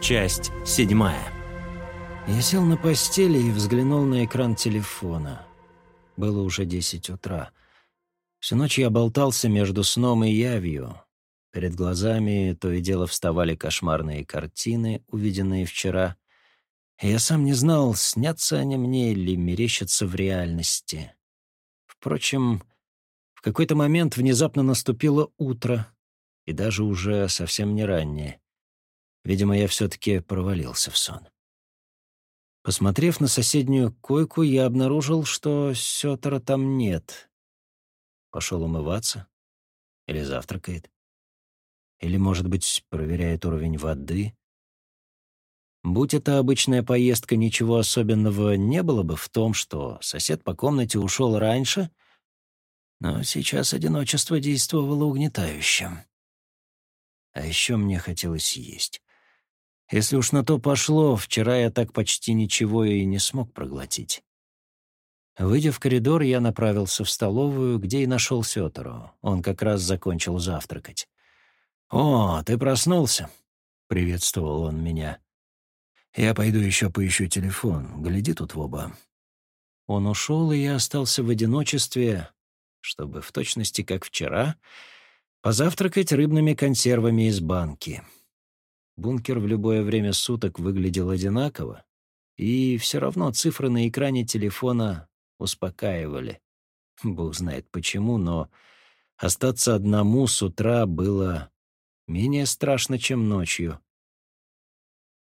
Часть седьмая. Я сел на постели и взглянул на экран телефона. Было уже десять утра. Всю ночь я болтался между сном и явью. Перед глазами то и дело вставали кошмарные картины, увиденные вчера. Я сам не знал, снятся они мне или мерещатся в реальности. Впрочем, в какой-то момент внезапно наступило утро, и даже уже совсем не раннее. Видимо, я все-таки провалился в сон. Посмотрев на соседнюю койку, я обнаружил, что Сётера там нет. Пошел умываться? Или завтракает? Или, может быть, проверяет уровень воды? Будь это обычная поездка, ничего особенного не было бы в том, что сосед по комнате ушел раньше, но сейчас одиночество действовало угнетающим. А еще мне хотелось есть. Если уж на то пошло, вчера я так почти ничего и не смог проглотить. Выйдя в коридор, я направился в столовую, где и нашел Сётору. Он как раз закончил завтракать. «О, ты проснулся?» — приветствовал он меня. «Я пойду еще поищу телефон. Гляди тут в оба». Он ушел, и я остался в одиночестве, чтобы в точности, как вчера, позавтракать рыбными консервами из банки. Бункер в любое время суток выглядел одинаково, и все равно цифры на экране телефона успокаивали. Бог знает почему, но остаться одному с утра было менее страшно, чем ночью.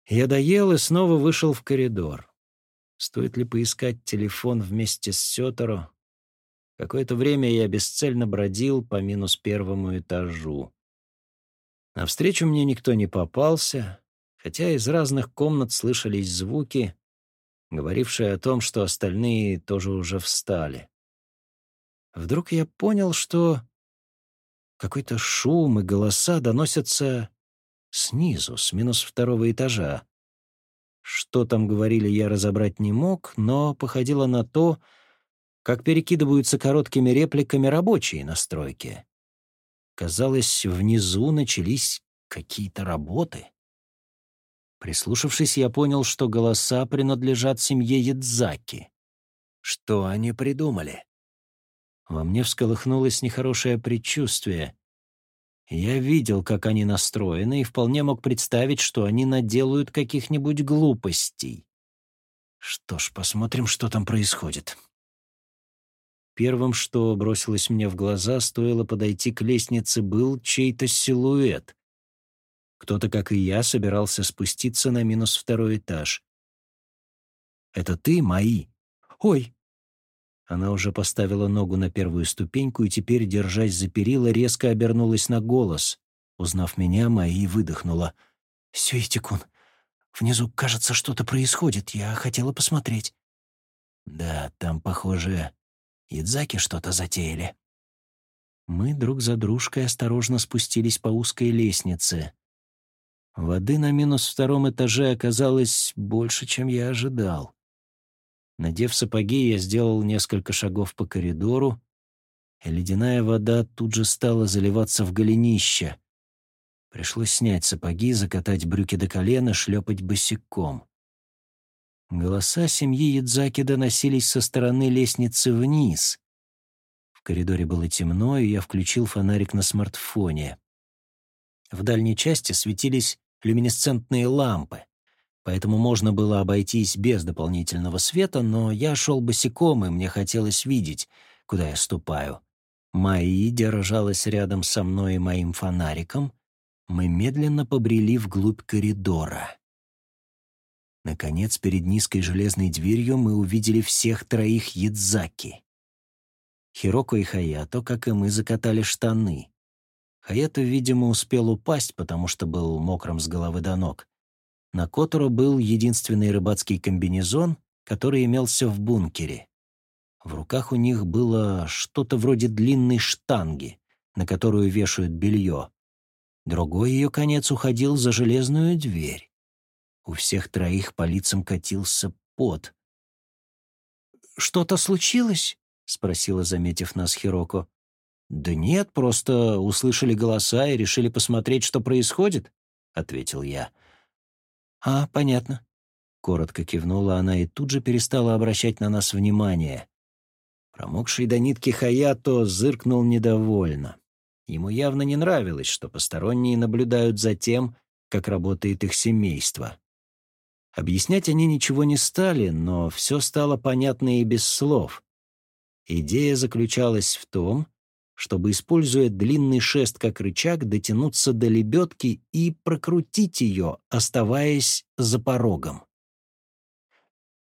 Я доел и снова вышел в коридор. Стоит ли поискать телефон вместе с Сёторо? Какое-то время я бесцельно бродил по минус первому этажу. Навстречу мне никто не попался, хотя из разных комнат слышались звуки, говорившие о том, что остальные тоже уже встали. Вдруг я понял, что какой-то шум и голоса доносятся снизу, с минус второго этажа. Что там говорили, я разобрать не мог, но походило на то, как перекидываются короткими репликами рабочие на стройке. Казалось, внизу начались какие-то работы. Прислушавшись, я понял, что голоса принадлежат семье Ядзаки. Что они придумали? Во мне всколыхнулось нехорошее предчувствие. Я видел, как они настроены, и вполне мог представить, что они наделают каких-нибудь глупостей. Что ж, посмотрим, что там происходит. Первым, что бросилось мне в глаза, стоило подойти к лестнице, был чей-то силуэт. Кто-то, как и я, собирался спуститься на минус второй этаж. «Это ты, мои?» «Ой!» Она уже поставила ногу на первую ступеньку и теперь, держась за перила, резко обернулась на голос. Узнав меня, Маи выдохнула. «Сюитикун, внизу, кажется, что-то происходит. Я хотела посмотреть». «Да, там, похоже, Идзаки что-то затеяли. Мы друг за дружкой осторожно спустились по узкой лестнице. Воды на минус втором этаже оказалось больше, чем я ожидал. Надев сапоги, я сделал несколько шагов по коридору, и ледяная вода тут же стала заливаться в голенище. Пришлось снять сапоги, закатать брюки до колена, шлепать босиком. Голоса семьи Ядзаки доносились со стороны лестницы вниз. В коридоре было темно, и я включил фонарик на смартфоне. В дальней части светились люминесцентные лампы, поэтому можно было обойтись без дополнительного света, но я шел босиком, и мне хотелось видеть, куда я ступаю. Майи держалась рядом со мной и моим фонариком. Мы медленно побрели вглубь коридора. Наконец, перед низкой железной дверью мы увидели всех троих Ядзаки. Хироко и Хаято, как и мы, закатали штаны. Хаято, видимо, успел упасть, потому что был мокрым с головы до ног. На Которо был единственный рыбацкий комбинезон, который имелся в бункере. В руках у них было что-то вроде длинной штанги, на которую вешают белье. Другой ее конец уходил за железную дверь. У всех троих по лицам катился пот. «Что-то случилось?» — спросила, заметив нас Хироко. «Да нет, просто услышали голоса и решили посмотреть, что происходит», — ответил я. «А, понятно». Коротко кивнула она и тут же перестала обращать на нас внимание. Промокший до нитки Хаято зыркнул недовольно. Ему явно не нравилось, что посторонние наблюдают за тем, как работает их семейство. Объяснять они ничего не стали, но все стало понятно и без слов. Идея заключалась в том, чтобы, используя длинный шест как рычаг, дотянуться до лебедки и прокрутить ее, оставаясь за порогом.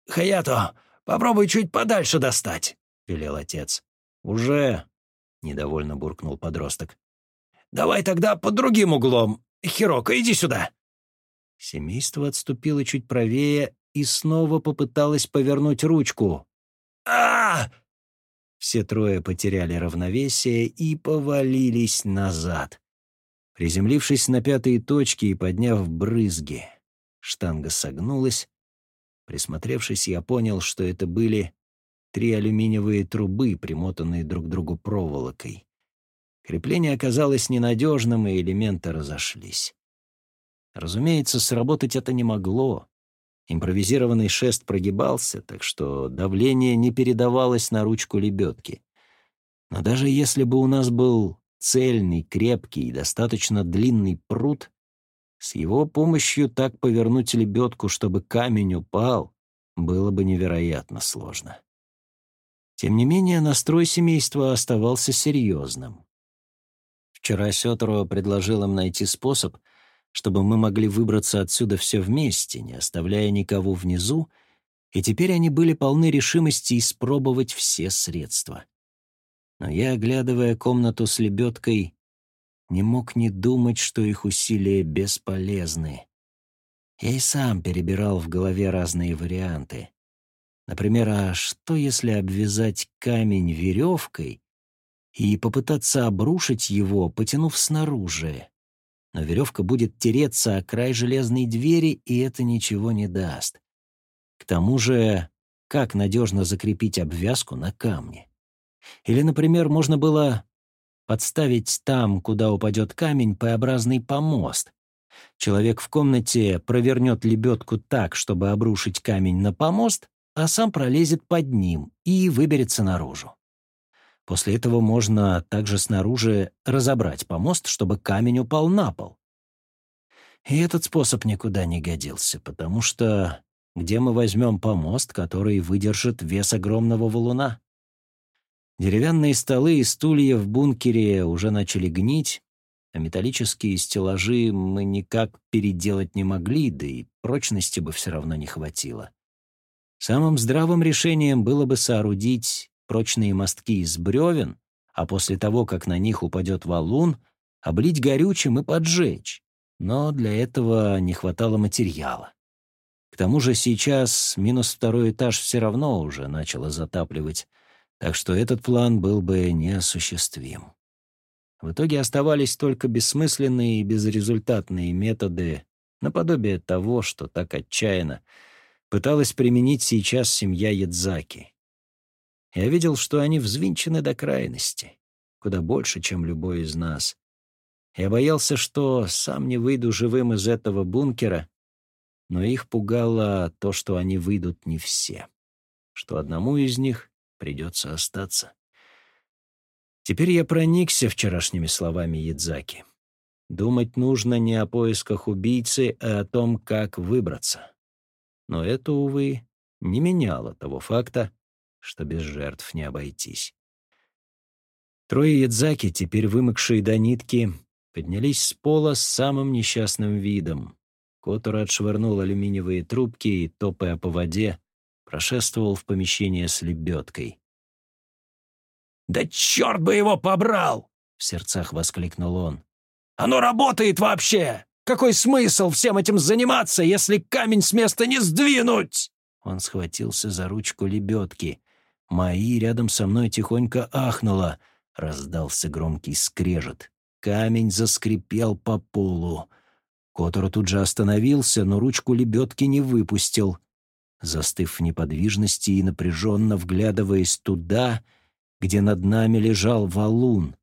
«Хаято, попробуй чуть подальше достать», — велел отец. «Уже», — недовольно буркнул подросток. «Давай тогда под другим углом. Хирока, иди сюда». Семейство отступило чуть правее и снова попыталось повернуть ручку. а, все трое потеряли равновесие и повалились назад. Приземлившись на пятые точки и подняв брызги, штанга согнулась. Присмотревшись, я понял, что это были три алюминиевые трубы, примотанные друг к другу проволокой. Крепление оказалось ненадежным, и элементы разошлись. Разумеется, сработать это не могло. Импровизированный шест прогибался, так что давление не передавалось на ручку лебедки. Но даже если бы у нас был цельный, крепкий и достаточно длинный пруд, с его помощью так повернуть лебедку, чтобы камень упал, было бы невероятно сложно. Тем не менее, настрой семейства оставался серьезным. Вчера Сёторо предложил им найти способ — чтобы мы могли выбраться отсюда все вместе, не оставляя никого внизу, и теперь они были полны решимости испробовать все средства. Но я, оглядывая комнату с лебедкой, не мог не думать, что их усилия бесполезны. Я и сам перебирал в голове разные варианты. Например, а что если обвязать камень веревкой и попытаться обрушить его, потянув снаружи? Но веревка будет тереться о край железной двери, и это ничего не даст. К тому же, как надежно закрепить обвязку на камне? Или, например, можно было подставить там, куда упадет камень, П-образный помост. Человек в комнате провернет лебедку так, чтобы обрушить камень на помост, а сам пролезет под ним и выберется наружу. После этого можно также снаружи разобрать помост, чтобы камень упал на пол. И этот способ никуда не годился, потому что где мы возьмем помост, который выдержит вес огромного валуна? Деревянные столы и стулья в бункере уже начали гнить, а металлические стеллажи мы никак переделать не могли, да и прочности бы все равно не хватило. Самым здравым решением было бы соорудить прочные мостки из бревен, а после того, как на них упадет валун, облить горючим и поджечь. Но для этого не хватало материала. К тому же сейчас минус второй этаж все равно уже начало затапливать, так что этот план был бы неосуществим. В итоге оставались только бессмысленные и безрезультатные методы, наподобие того, что так отчаянно пыталась применить сейчас семья Ядзаки. Я видел, что они взвинчены до крайности, куда больше, чем любой из нас. Я боялся, что сам не выйду живым из этого бункера, но их пугало то, что они выйдут не все, что одному из них придется остаться. Теперь я проникся вчерашними словами Ядзаки. Думать нужно не о поисках убийцы, а о том, как выбраться. Но это, увы, не меняло того факта, что без жертв не обойтись. Трое ядзаки, теперь вымокшие до нитки, поднялись с пола с самым несчастным видом. Котор отшвырнул алюминиевые трубки и, топая по воде, прошествовал в помещение с лебедкой. «Да черт бы его побрал!» — в сердцах воскликнул он. «Оно работает вообще! Какой смысл всем этим заниматься, если камень с места не сдвинуть?» Он схватился за ручку лебедки. Маи рядом со мной тихонько ахнула. Раздался громкий скрежет. Камень заскрипел по полу. Котор тут же остановился, но ручку лебедки не выпустил. Застыв в неподвижности и напряженно вглядываясь туда, где над нами лежал валун.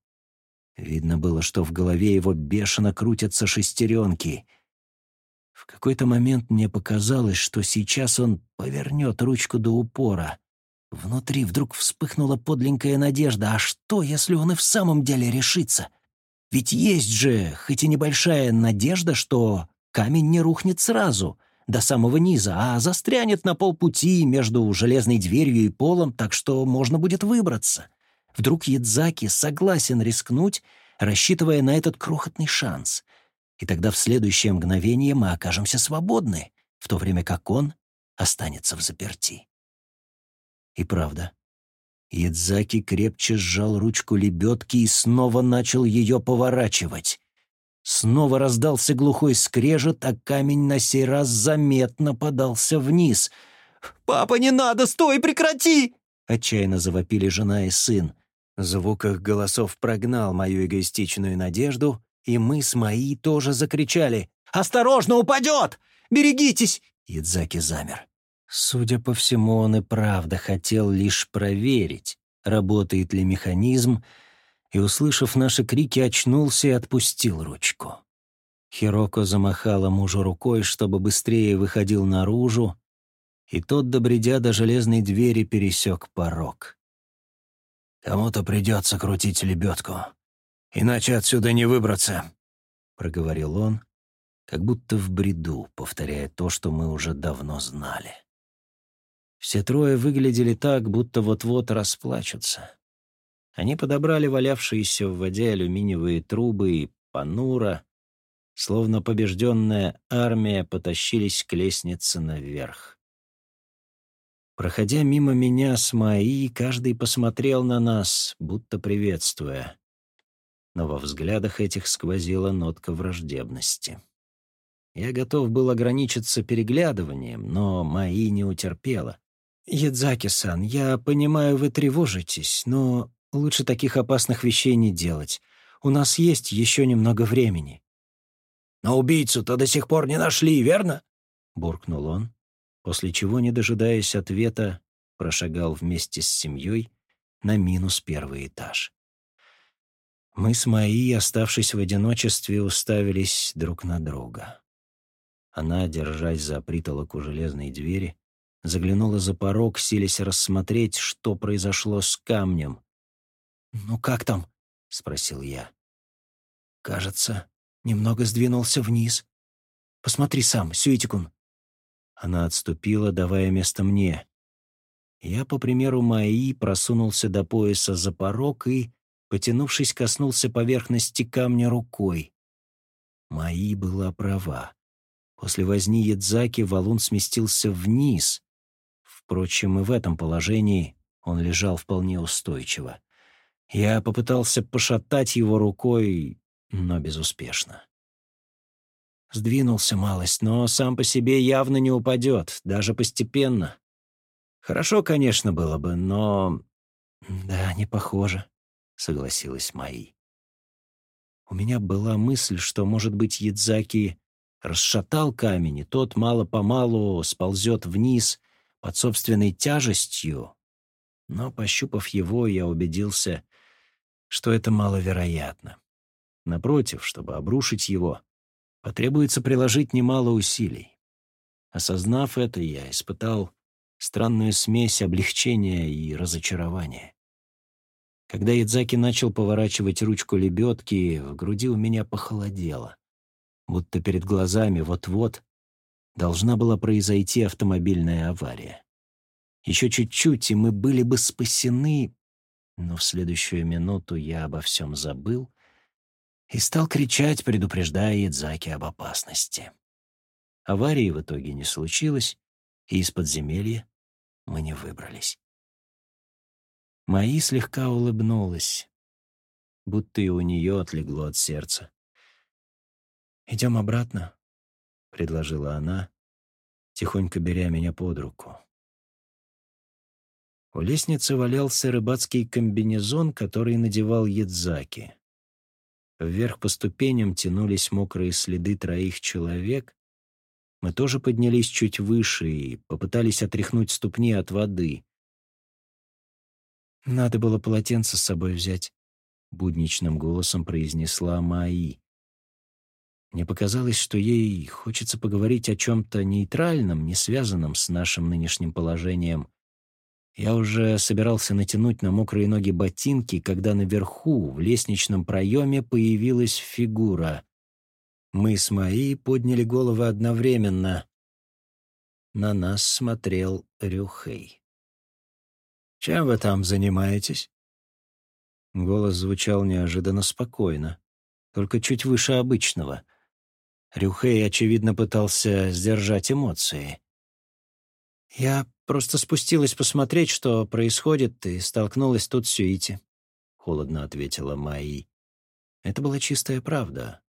Видно было, что в голове его бешено крутятся шестеренки. В какой-то момент мне показалось, что сейчас он повернет ручку до упора. Внутри вдруг вспыхнула подленькая надежда. А что, если он и в самом деле решится? Ведь есть же, хоть и небольшая надежда, что камень не рухнет сразу, до самого низа, а застрянет на полпути между железной дверью и полом, так что можно будет выбраться. Вдруг Ядзаки согласен рискнуть, рассчитывая на этот крохотный шанс. И тогда в следующее мгновение мы окажемся свободны, в то время как он останется в заперти. И правда, Ядзаки крепче сжал ручку лебедки и снова начал ее поворачивать. Снова раздался глухой скрежет, а камень на сей раз заметно подался вниз. «Папа, не надо! Стой, прекрати!» Отчаянно завопили жена и сын. Звук их голосов прогнал мою эгоистичную надежду, и мы с Маи тоже закричали. «Осторожно, упадет! Берегитесь!» Ядзаки замер. Судя по всему, он и правда хотел лишь проверить, работает ли механизм, и, услышав наши крики, очнулся и отпустил ручку. Хироко замахала мужу рукой, чтобы быстрее выходил наружу, и тот, добредя до железной двери, пересек порог. «Кому-то придется крутить лебедку, иначе отсюда не выбраться», — проговорил он, как будто в бреду, повторяя то, что мы уже давно знали. Все трое выглядели так, будто вот-вот расплачутся. Они подобрали валявшиеся в воде алюминиевые трубы и понуро, словно побежденная армия, потащились к лестнице наверх. Проходя мимо меня с Маи, каждый посмотрел на нас, будто приветствуя. Но во взглядах этих сквозила нотка враждебности. Я готов был ограничиться переглядыванием, но Маи не утерпела. «Ядзаки-сан, я понимаю, вы тревожитесь, но лучше таких опасных вещей не делать. У нас есть еще немного времени». «Но убийцу-то до сих пор не нашли, верно?» — буркнул он, после чего, не дожидаясь ответа, прошагал вместе с семьей на минус первый этаж. Мы с Маи, оставшись в одиночестве, уставились друг на друга. Она, держась за притолок у железной двери, заглянула за порог, силясь рассмотреть, что произошло с камнем. «Ну как там?» — спросил я. «Кажется, немного сдвинулся вниз. Посмотри сам, Сюитикун». Она отступила, давая место мне. Я, по примеру Майи, просунулся до пояса за порог и, потянувшись, коснулся поверхности камня рукой. Маи была права. После возни Ядзаки валун сместился вниз, Впрочем, и в этом положении он лежал вполне устойчиво. Я попытался пошатать его рукой, но безуспешно. Сдвинулся малость, но сам по себе явно не упадет, даже постепенно. Хорошо, конечно, было бы, но... Да, не похоже, — согласилась Маи. У меня была мысль, что, может быть, Ядзаки расшатал камень, и тот мало-помалу сползет вниз, под собственной тяжестью, но, пощупав его, я убедился, что это маловероятно. Напротив, чтобы обрушить его, потребуется приложить немало усилий. Осознав это, я испытал странную смесь облегчения и разочарования. Когда Ядзаки начал поворачивать ручку лебедки, в груди у меня похолодело, будто перед глазами вот-вот должна была произойти автомобильная авария. Еще чуть-чуть, и мы были бы спасены, но в следующую минуту я обо всем забыл и стал кричать, предупреждая Идзаки об опасности. Аварии в итоге не случилось, и из подземелья мы не выбрались. Маи слегка улыбнулась, будто и у нее отлегло от сердца. «Идем обратно?» — предложила она, тихонько беря меня под руку. У лестницы валялся рыбацкий комбинезон, который надевал Ядзаки. Вверх по ступеням тянулись мокрые следы троих человек. Мы тоже поднялись чуть выше и попытались отряхнуть ступни от воды. «Надо было полотенце с собой взять», — будничным голосом произнесла Маи. Мне показалось, что ей хочется поговорить о чем-то нейтральном, не связанном с нашим нынешним положением. Я уже собирался натянуть на мокрые ноги ботинки, когда наверху, в лестничном проеме, появилась фигура. Мы с Маи подняли головы одновременно. На нас смотрел Рюхей. «Чем вы там занимаетесь?» Голос звучал неожиданно спокойно, только чуть выше обычного. Рюхей, очевидно, пытался сдержать эмоции. «Я просто спустилась посмотреть, что происходит, и столкнулась тут с Сюити», — холодно ответила Майи. Это была чистая правда.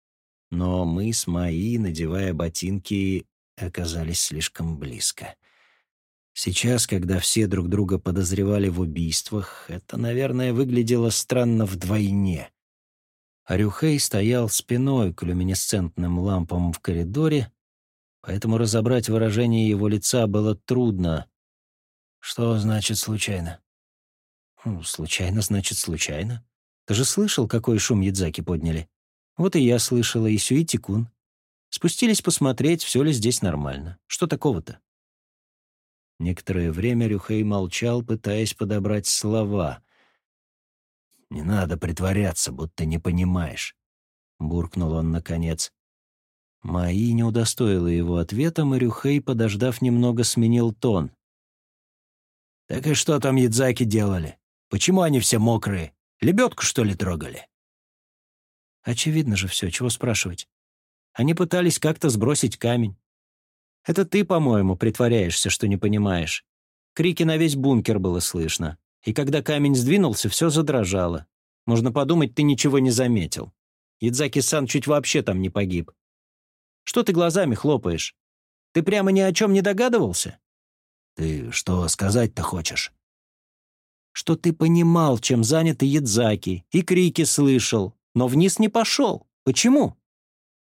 Но мы с Майи, надевая ботинки, оказались слишком близко. Сейчас, когда все друг друга подозревали в убийствах, это, наверное, выглядело странно вдвойне. Арюхей стоял спиной к люминесцентным лампам в коридоре, поэтому разобрать выражение его лица было трудно. Что значит «случайно»? Ну, случайно значит случайно. Ты же слышал, какой шум Ядзаки подняли? Вот и я слышала, и Сюити Кун. Спустились посмотреть, все ли здесь нормально. Что такого-то? Некоторое время Рюхей молчал, пытаясь подобрать слова. «Не надо притворяться, будто не понимаешь», — буркнул он наконец. Маи не удостоила его ответом, и Рюхей, подождав немного, сменил тон. «Так и что там ядзаки делали? Почему они все мокрые? Лебедку, что ли, трогали?» «Очевидно же все, чего спрашивать. Они пытались как-то сбросить камень. Это ты, по-моему, притворяешься, что не понимаешь. Крики на весь бункер было слышно. И когда камень сдвинулся, все задрожало. Можно подумать, ты ничего не заметил. Ядзаки-сан чуть вообще там не погиб. Что ты глазами хлопаешь? Ты прямо ни о чем не догадывался? Ты что сказать-то хочешь? Что ты понимал, чем заняты Ядзаки, и крики слышал, но вниз не пошел. Почему?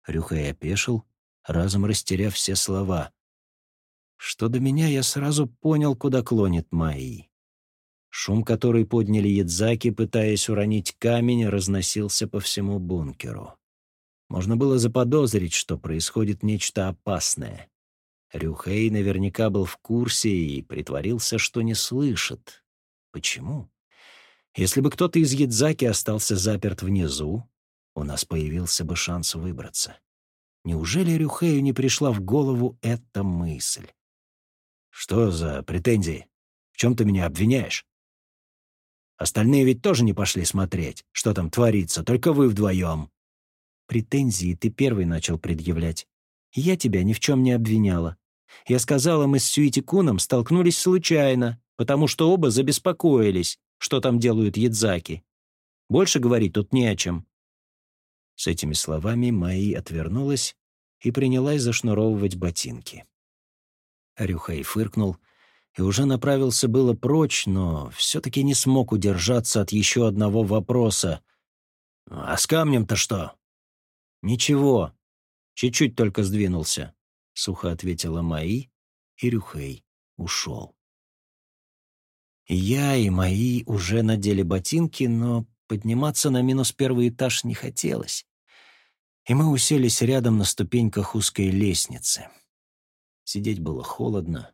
Рюхай опешил, разом растеряв все слова. Что до меня, я сразу понял, куда клонит Майи. Шум, который подняли Ядзаки, пытаясь уронить камень, разносился по всему бункеру. Можно было заподозрить, что происходит нечто опасное. Рюхей наверняка был в курсе и притворился, что не слышит. Почему? Если бы кто-то из Ядзаки остался заперт внизу, у нас появился бы шанс выбраться. Неужели Рюхею не пришла в голову эта мысль? «Что за претензии? В чем ты меня обвиняешь?» «Остальные ведь тоже не пошли смотреть, что там творится, только вы вдвоем». «Претензии ты первый начал предъявлять. Я тебя ни в чем не обвиняла. Я сказала, мы с Сюити Куном столкнулись случайно, потому что оба забеспокоились, что там делают Ядзаки. Больше говорить тут не о чем. С этими словами Майи отвернулась и принялась зашнуровывать ботинки. Рюхай фыркнул и уже направился было прочь, но все-таки не смог удержаться от еще одного вопроса. «А с камнем-то что?» «Ничего. Чуть-чуть только сдвинулся», — сухо ответила Маи, и Рюхей ушел. Я и Маи уже надели ботинки, но подниматься на минус первый этаж не хотелось и мы уселись рядом на ступеньках узкой лестницы. Сидеть было холодно.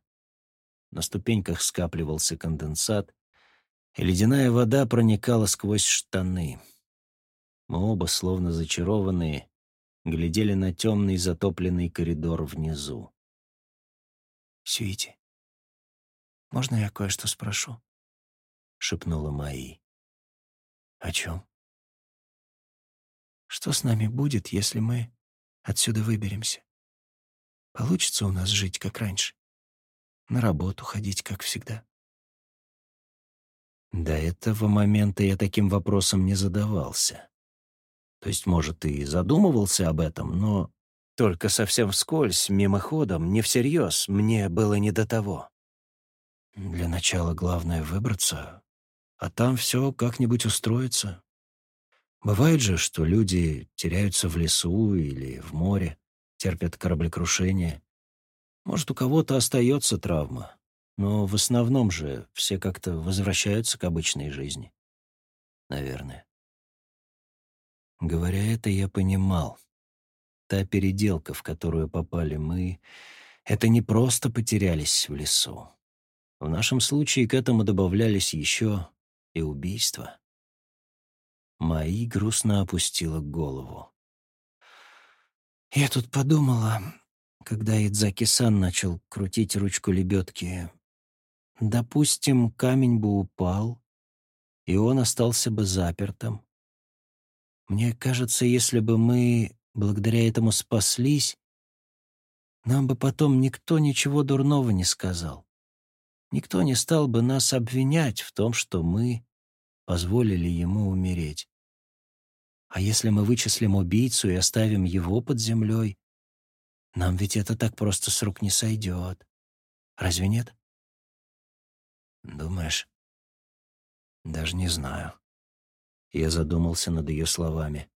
На ступеньках скапливался конденсат, и ледяная вода проникала сквозь штаны. Мы оба, словно зачарованные, глядели на темный затопленный коридор внизу. «Сюити, можно я кое-что спрошу?» — шепнула Майи. «О чем?» Что с нами будет, если мы отсюда выберемся? Получится у нас жить, как раньше? На работу ходить, как всегда?» До этого момента я таким вопросом не задавался. То есть, может, и задумывался об этом, но только совсем вскользь, мимоходом, не всерьез, мне было не до того. Для начала главное выбраться, а там все как-нибудь устроится. Бывает же, что люди теряются в лесу или в море, терпят кораблекрушение. Может, у кого-то остается травма, но в основном же все как-то возвращаются к обычной жизни. Наверное. Говоря это, я понимал. Та переделка, в которую попали мы, это не просто потерялись в лесу. В нашем случае к этому добавлялись еще и убийства. Маи грустно опустила голову. «Я тут подумала, когда Идзаки-сан начал крутить ручку лебедки. Допустим, камень бы упал, и он остался бы запертым. Мне кажется, если бы мы благодаря этому спаслись, нам бы потом никто ничего дурного не сказал. Никто не стал бы нас обвинять в том, что мы позволили ему умереть. А если мы вычислим убийцу и оставим его под землей, нам ведь это так просто с рук не сойдет. Разве нет? Думаешь? Даже не знаю. Я задумался над ее словами.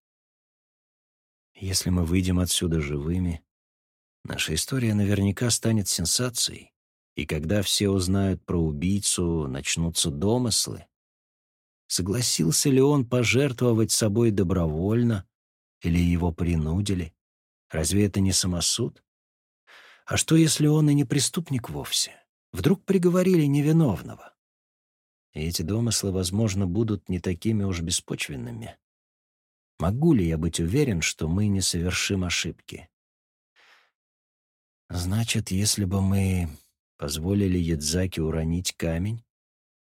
Если мы выйдем отсюда живыми, наша история наверняка станет сенсацией, и когда все узнают про убийцу, начнутся домыслы. Согласился ли он пожертвовать собой добровольно или его принудили? Разве это не самосуд? А что, если он и не преступник вовсе? Вдруг приговорили невиновного? И эти домыслы, возможно, будут не такими уж беспочвенными. Могу ли я быть уверен, что мы не совершим ошибки? Значит, если бы мы позволили Ядзаки уронить камень,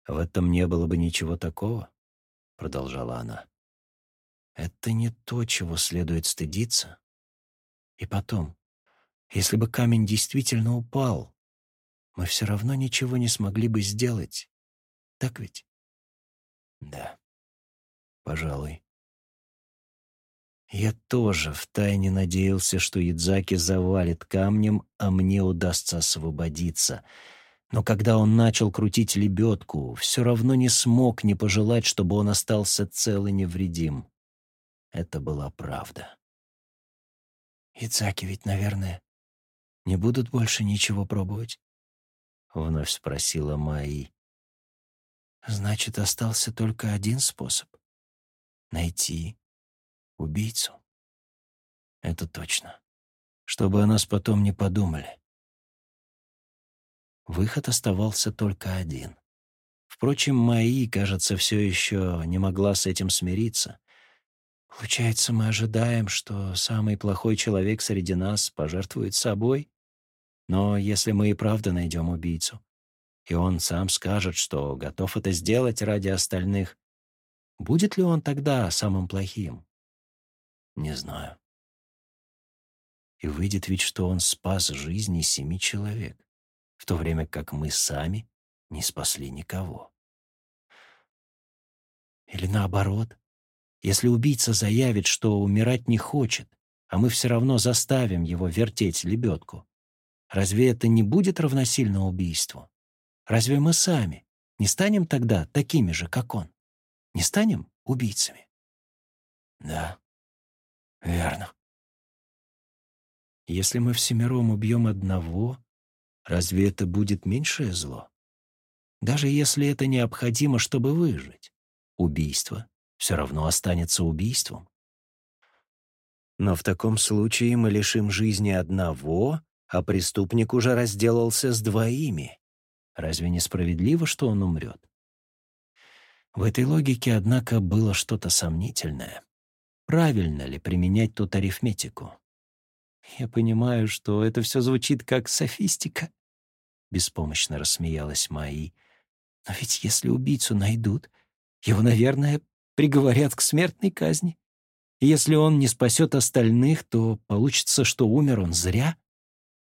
в этом не было бы ничего такого, — продолжала она. Это не то, чего следует стыдиться. И потом, если бы камень действительно упал, мы все равно ничего не смогли бы сделать. Так ведь? Да, пожалуй. Я тоже втайне надеялся, что Ядзаки завалит камнем, а мне удастся освободиться. Но когда он начал крутить лебедку, все равно не смог не пожелать, чтобы он остался цел и невредим. Это была правда. «Ицаки ведь, наверное, не будут больше ничего пробовать?» — вновь спросила Майи. «Значит, остался только один способ — найти убийцу». «Это точно. Чтобы о нас потом не подумали». Выход оставался только один. Впрочем, Майи, кажется, все еще не могла с этим смириться. Получается, мы ожидаем, что самый плохой человек среди нас пожертвует собой? Но если мы и правда найдем убийцу, и он сам скажет, что готов это сделать ради остальных, будет ли он тогда самым плохим? Не знаю. И выйдет ведь, что он спас жизни семи человек, в то время как мы сами не спасли никого. Или наоборот, если убийца заявит, что умирать не хочет, а мы все равно заставим его вертеть лебедку, разве это не будет равносильно убийству? Разве мы сами не станем тогда такими же, как он? Не станем убийцами? Да, верно. Если мы всемиром убьем одного, разве это будет меньшее зло? Даже если это необходимо, чтобы выжить. Убийство все равно останется убийством. Но в таком случае мы лишим жизни одного, а преступник уже разделался с двоими. Разве не справедливо, что он умрет? В этой логике, однако, было что-то сомнительное. Правильно ли применять тут арифметику? Я понимаю, что это все звучит как софистика. Беспомощно рассмеялась Майи. Но ведь если убийцу найдут, его, наверное, приговорят к смертной казни. И если он не спасет остальных, то получится, что умер он зря.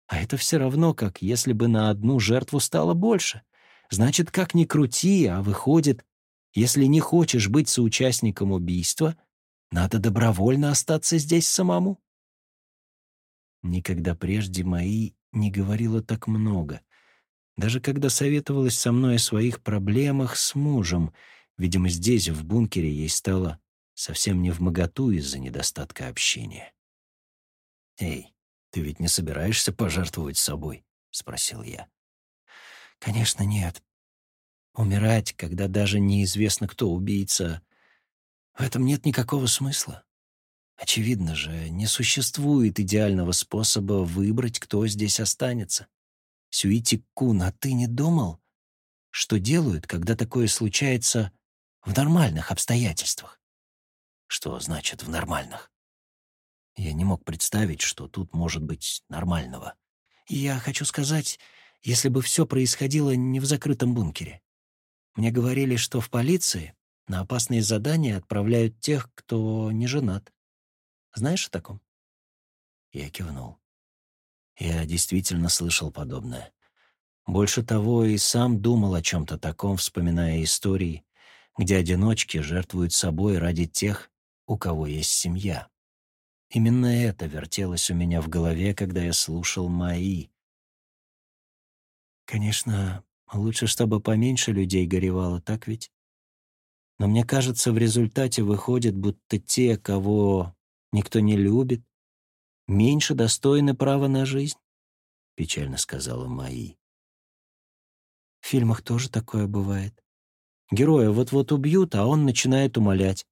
А это все равно, как если бы на одну жертву стало больше. Значит, как ни крути, а выходит, если не хочешь быть соучастником убийства, надо добровольно остаться здесь самому. Никогда прежде мои не говорила так много. Даже когда советовалась со мной о своих проблемах с мужем — Видимо, здесь, в бункере, ей стало совсем не в моготу из-за недостатка общения. «Эй, ты ведь не собираешься пожертвовать собой?» — спросил я. «Конечно, нет. Умирать, когда даже неизвестно, кто убийца, в этом нет никакого смысла. Очевидно же, не существует идеального способа выбрать, кто здесь останется. Сюити Кун, а ты не думал, что делают, когда такое случается в нормальных обстоятельствах? Что значит «в нормальных»? Я не мог представить, что тут может быть нормального. я хочу сказать, если бы все происходило не в закрытом бункере. Мне говорили, что в полиции на опасные задания отправляют тех, кто не женат. Знаешь о таком?» Я кивнул. Я действительно слышал подобное. Больше того, и сам думал о чем-то таком, вспоминая истории, где одиночки жертвуют собой ради тех, у кого есть семья. Именно это вертелось у меня в голове, когда я слушал мои. Конечно, лучше, чтобы поменьше людей горевало, так ведь? Но мне кажется, в результате выходит, будто те, кого никто не любит, меньше достойны права на жизнь», — печально сказала Маи. В фильмах тоже такое бывает. Героя вот-вот убьют, а он начинает умолять.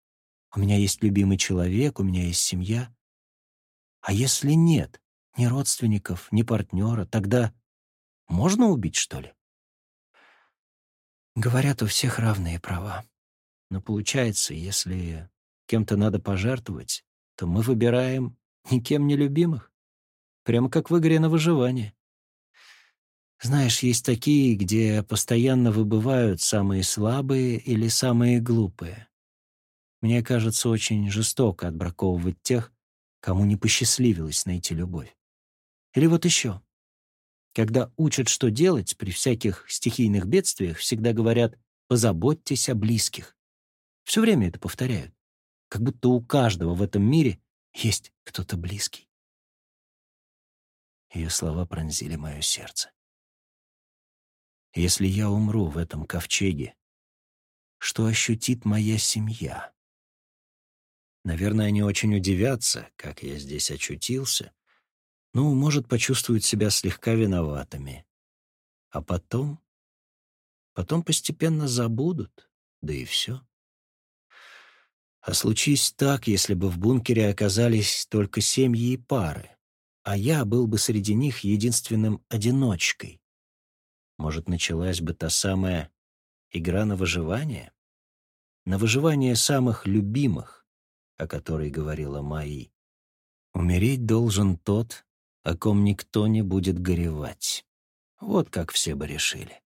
«У меня есть любимый человек, у меня есть семья». А если нет ни родственников, ни партнера, тогда можно убить, что ли? Говорят, у всех равные права. Но получается, если кем-то надо пожертвовать, то мы выбираем никем не любимых. Прямо как в игре на выживание. Знаешь, есть такие, где постоянно выбывают самые слабые или самые глупые. Мне кажется, очень жестоко отбраковывать тех, кому не посчастливилось найти любовь. Или вот еще. Когда учат, что делать при всяких стихийных бедствиях, всегда говорят «позаботьтесь о близких». Все время это повторяют как будто у каждого в этом мире есть кто-то близкий. Ее слова пронзили мое сердце. Если я умру в этом ковчеге, что ощутит моя семья? Наверное, они очень удивятся, как я здесь очутился. Ну, может, почувствуют себя слегка виноватыми. А потом... Потом постепенно забудут, да и все. А случись так, если бы в бункере оказались только семьи и пары, а я был бы среди них единственным одиночкой. Может, началась бы та самая игра на выживание? На выживание самых любимых, о которой говорила Маи. Умереть должен тот, о ком никто не будет горевать. Вот как все бы решили.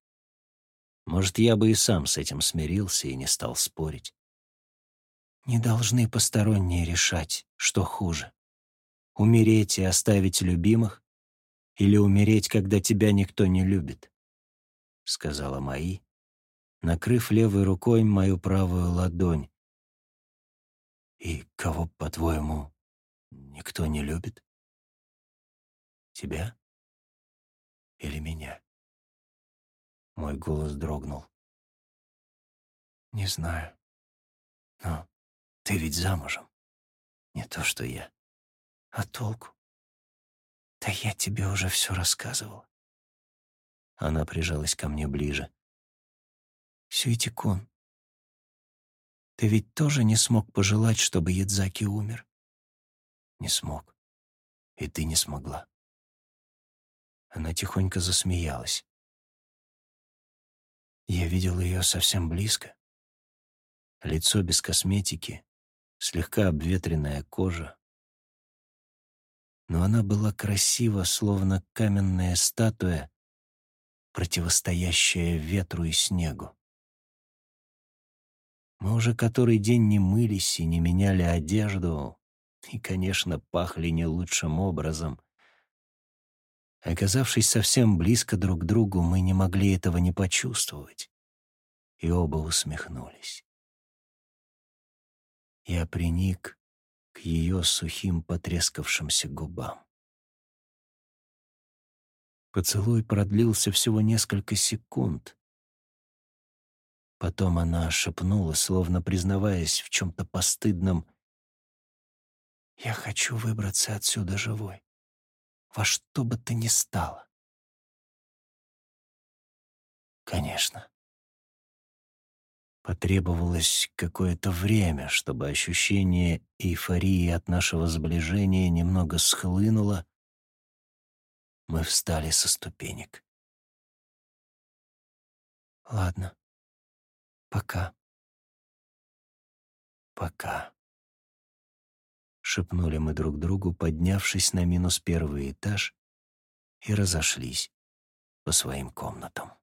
Может, я бы и сам с этим смирился и не стал спорить. Не должны посторонние решать, что хуже. Умереть и оставить любимых или умереть, когда тебя никто не любит, — сказала Маи, накрыв левой рукой мою правую ладонь. И кого, по-твоему, никто не любит? Тебя или меня? Мой голос дрогнул. Не знаю. Но ты ведь замужем. Не то, что я. А толку? Да я тебе уже все рассказывала. Она прижалась ко мне ближе. Сюитикун, ты ведь тоже не смог пожелать, чтобы Ядзаки умер? Не смог. И ты не смогла. Она тихонько засмеялась. Я видел ее совсем близко. Лицо без косметики, слегка обветренная кожа. Но она была красива, словно каменная статуя, противостоящая ветру и снегу. Мы уже который день не мылись и не меняли одежду, и, конечно, пахли не лучшим образом. Оказавшись совсем близко друг к другу, мы не могли этого не почувствовать, и оба усмехнулись. Я приник к ее сухим потрескавшимся губам. Поцелуй продлился всего несколько секунд. Потом она шепнула, словно признаваясь в чем-то постыдном. «Я хочу выбраться отсюда живой, во что бы то ни стало». «Конечно». Потребовалось какое-то время, чтобы ощущение эйфории от нашего сближения немного схлынуло. Мы встали со ступенек. «Ладно. Пока». «Пока», — шепнули мы друг другу, поднявшись на минус первый этаж, и разошлись по своим комнатам.